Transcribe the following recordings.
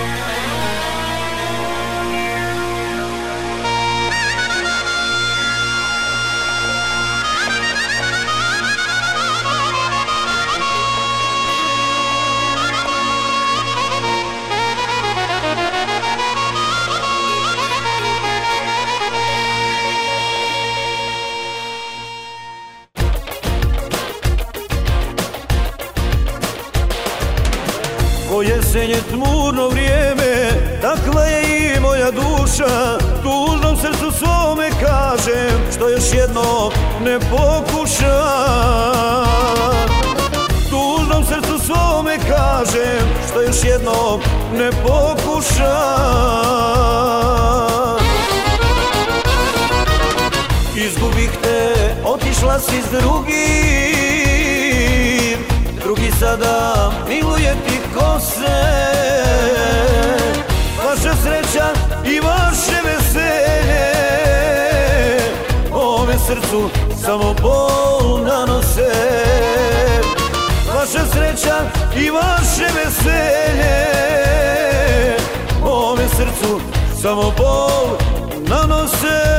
Yeah. Ko jesenje tmurno vrijeme Takva je i moja duša Tužnom srcu svome kažem Što još jedno ne pokuša. Tužnom srcu svome kažem Što još jedno ne pokuša. Izgubih te, otišla si s drugim Drugi sada miluje ti kose Vaša sreća i vaše veselje Ome srcu samo bol nanose. Vaša sreća i vaše veselje Ome srcu samo bol nanose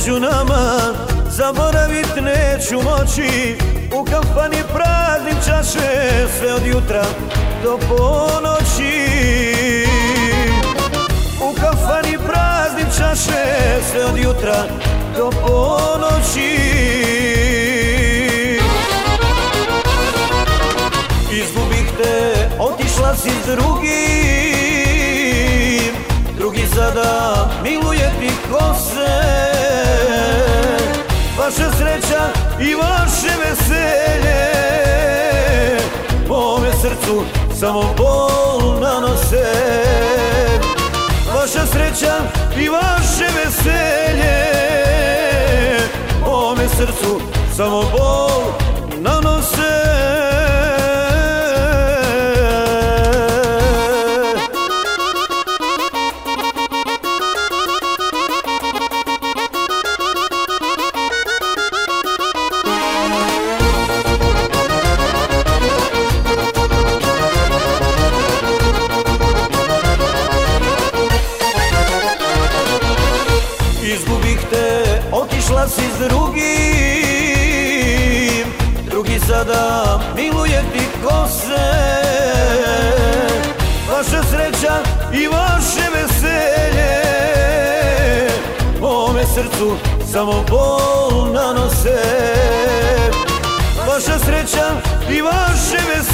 među nama Zaboravit neću moći. U kafani praznim čaše Sve od jutra do ponoći. U kafani praznim čaše Sve od jutra do ponoći. Izgubih te, otišla si s drugim. Drugi sada miluje ti kose Vaša sreća i vaše veselje. Mome srcu samo bol nanose. Vaša sreća i vaše veselje. Mome srcu samo bol si s drugim. Drugi sada miluje ti kose. Vaša sreća i vaše veselje. Mome srcu samo bol nanose. Vaša sreća i vaše veselje